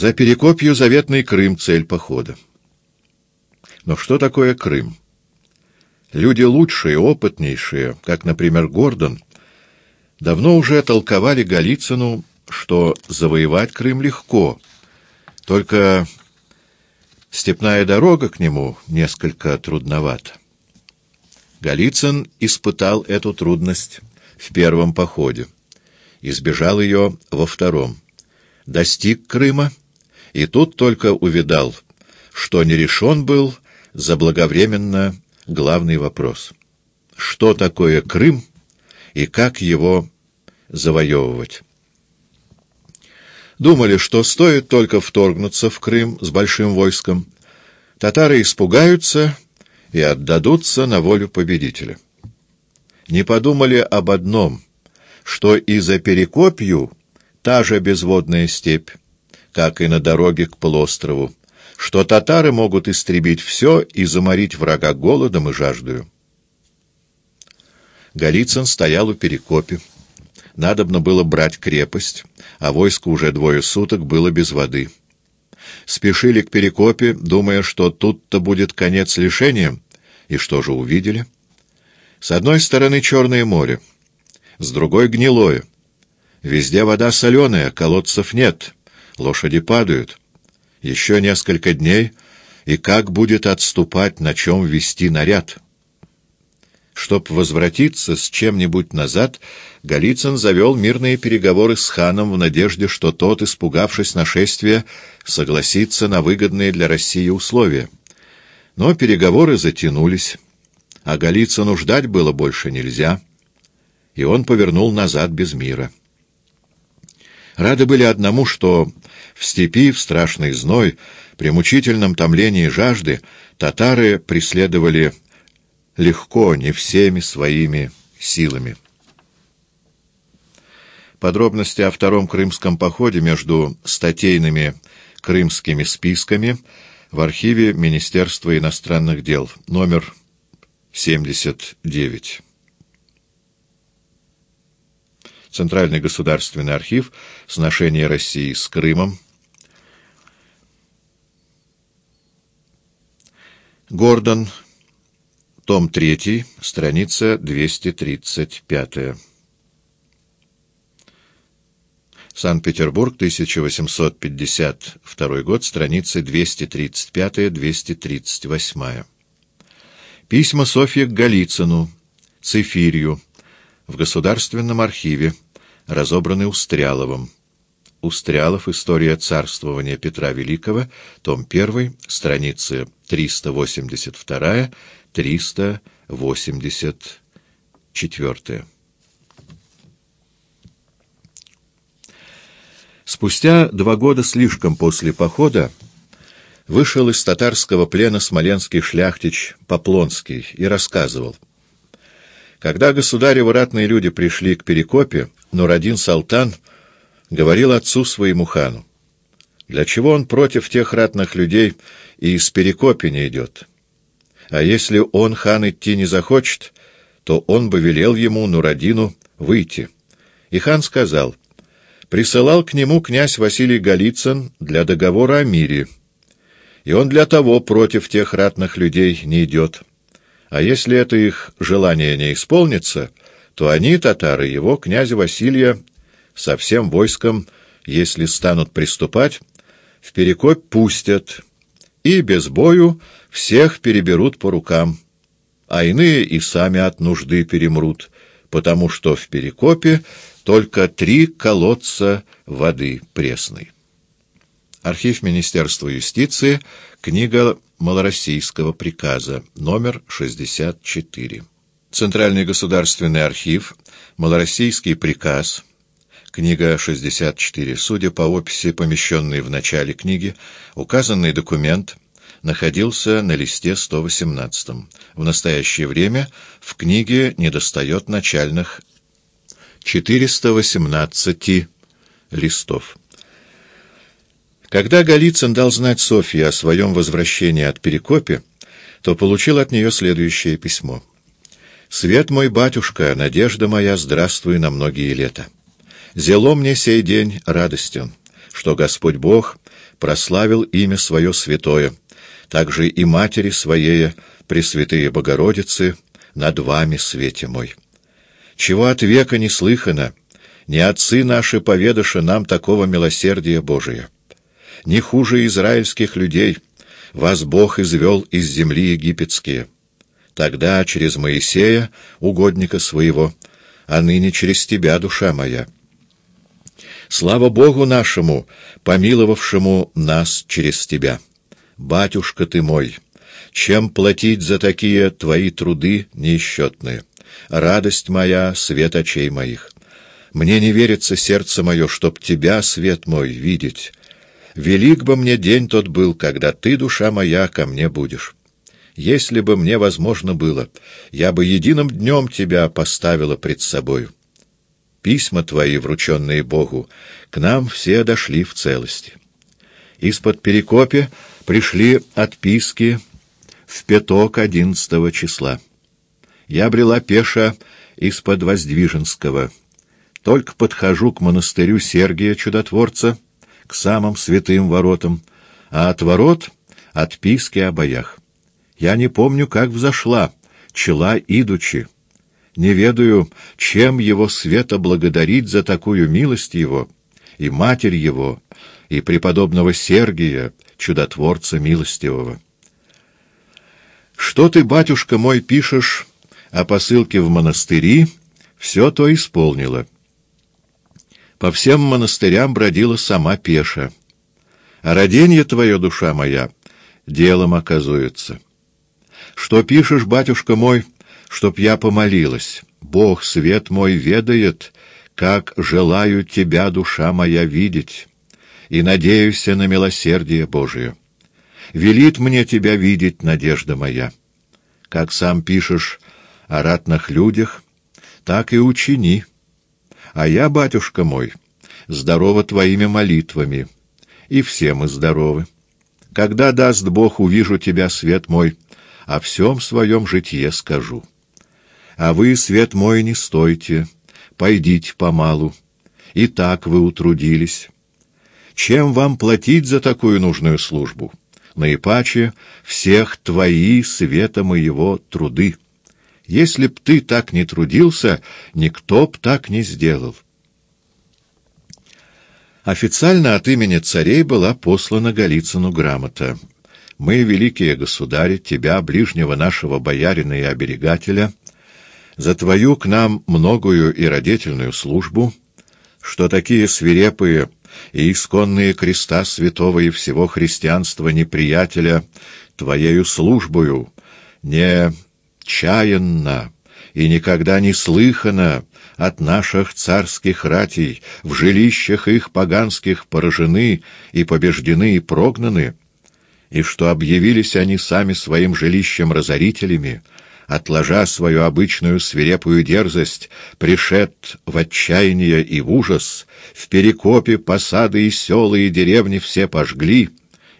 За Перекопью заветный Крым — цель похода. Но что такое Крым? Люди лучшие, опытнейшие, как, например, Гордон, давно уже толковали Голицыну, что завоевать Крым легко, только степная дорога к нему несколько трудновата. Голицын испытал эту трудность в первом походе, избежал ее во втором, достиг Крыма, и тут только увидал, что не решен был заблаговременно главный вопрос. Что такое Крым и как его завоевывать? Думали, что стоит только вторгнуться в Крым с большим войском, татары испугаются и отдадутся на волю победителя. Не подумали об одном, что и за Перекопью та же безводная степь, как и на дороге к полуострову, что татары могут истребить все и заморить врага голодом и жаждою. Голицын стоял у Перекопи. Надобно было брать крепость, а войско уже двое суток было без воды. Спешили к Перекопе, думая, что тут-то будет конец лишением, и что же увидели? С одной стороны Черное море, с другой — гнилое. Везде вода соленая, колодцев нет, лошади падают. Еще несколько дней, и как будет отступать, на чем вести наряд? Чтоб возвратиться с чем-нибудь назад, Голицын завел мирные переговоры с ханом в надежде, что тот, испугавшись нашествия, согласится на выгодные для России условия. Но переговоры затянулись, а Голицыну ждать было больше нельзя, и он повернул назад без мира. Рады были одному, что в степи, в страшный зной, при мучительном томлении жажды татары преследовали легко, не всеми своими силами. Подробности о втором крымском походе между статейными крымскими списками в архиве Министерства иностранных дел, номер 79. Центральный государственный архив, сношение России с Крымом. Гордон, том 3, страница 235. Санкт-Петербург, 1852 год, страницы 235-238. Письма Софьи к Голицыну, Цифирью, в Государственном архиве, разобраны Устряловым. Устрялов. История царствования Петра Великого. Том 1. Страницы 382-384. Спустя два года слишком после похода вышел из татарского плена смоленский шляхтич Поплонский и рассказывал. Когда государевы ратные люди пришли к Перекопе, Нурадин Салтан говорил отцу своему хану, для чего он против тех ратных людей и из Перекопи не идет. А если он, хан, идти не захочет, то он бы велел ему, Нурадину, выйти. И хан сказал — присылал к нему князь Василий Голицын для договора о мире. И он для того против тех ратных людей не идет. А если это их желание не исполнится, то они, татары, его, князя Василия, со всем войском, если станут приступать, в Перекопь пустят, и без бою всех переберут по рукам, а иные и сами от нужды перемрут, потому что в Перекопе только три колодца воды пресной. Архив Министерства юстиции, книга Малороссийского приказа, номер 64. Центральный государственный архив, Малороссийский приказ, книга 64. Судя по описи, помещенной в начале книги, указанный документ находился на листе 118. В настоящее время в книге недостает начальных 418 листов. Когда Голицын дал знать Софье о своем возвращении от Перекопи, то получил от нее следующее письмо. «Свет мой, батюшка, надежда моя, здравствуй на многие лета. Зело мне сей день радостен, что Господь Бог прославил имя Свое святое, также и Матери Своей, Пресвятые Богородицы, над вами, свете мой. Чего от века не слыхано, не отцы наши поведаши нам такого милосердия Божия. Не хуже израильских людей вас Бог извел из земли египетские. Тогда через Моисея, угодника своего, а ныне через тебя, душа моя. Слава Богу нашему, помиловавшему нас через тебя. Батюшка ты мой, чем платить за такие твои труды неисчетные? Радость моя, свет очей моих. Мне не верится сердце мое, чтоб тебя, свет мой, видеть. Велик бы мне день тот был, когда ты, душа моя, ко мне будешь. Если бы мне возможно было, я бы единым днем тебя поставила пред собою. Письма твои, врученные Богу, к нам все дошли в целости. Из-под Перекопи пришли отписки в пяток одиннадцатого числа. Я брела пеша из-под Воздвиженского. Только подхожу к монастырю Сергия Чудотворца, к самым святым воротам, а от ворот — отписки о боях. Я не помню, как взошла, чела идучи. Не ведаю, чем его света благодарить за такую милость его, и матерь его, и преподобного Сергия, чудотворца милостивого. Что ты, батюшка мой, пишешь о посылке в монастыри, все то исполнила. По всем монастырям бродила сама пеша. А роденье твое, душа моя, делом оказуется. Что пишешь, батюшка мой, чтоб я помолилась? Бог, свет мой, ведает, как желаю тебя, душа моя, видеть, и надеюсь на милосердие Божие. Велит мне тебя видеть, надежда моя. Как сам пишешь о ратных людях, так и учини. А я, батюшка мой, здорова твоими молитвами, и все мы здоровы. Когда даст Бог, увижу тебя, свет мой, о всем своем житье скажу. А вы, свет мой, не стойте, пойдите помалу. И так вы утрудились. Чем вам платить за такую нужную службу? Наипаче всех твои, света моего, труды. Если б ты так не трудился, никто б так не сделал. Официально от имени царей была послана Голицыну грамота. «Мы, великие государи, тебя, ближнего нашего боярина и оберегателя, за твою к нам многую и родительную службу, что такие свирепые и исконные креста святого и всего христианства неприятеля твоею службою не чаянно и никогда не слыхано от наших царских ратей, в жилищах их поганских поражены и побеждены и прогнаны, и что объявились они сами своим жилищем разорителями, отложа свою обычную свирепую дерзость, пришед в отчаяние и в ужас, в Перекопе посады и села и деревни все пожгли,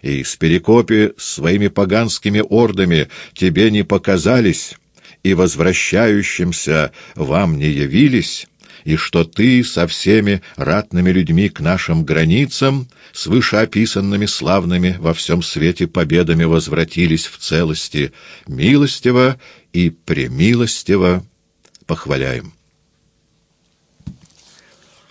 и с Перекопе своими поганскими ордами тебе не показались, и возвращающимся вам не явились, и что ты со всеми ратными людьми к нашим границам, с вышеописанными славными во всем свете победами возвратились в целости, милостиво и премилостиво похваляем.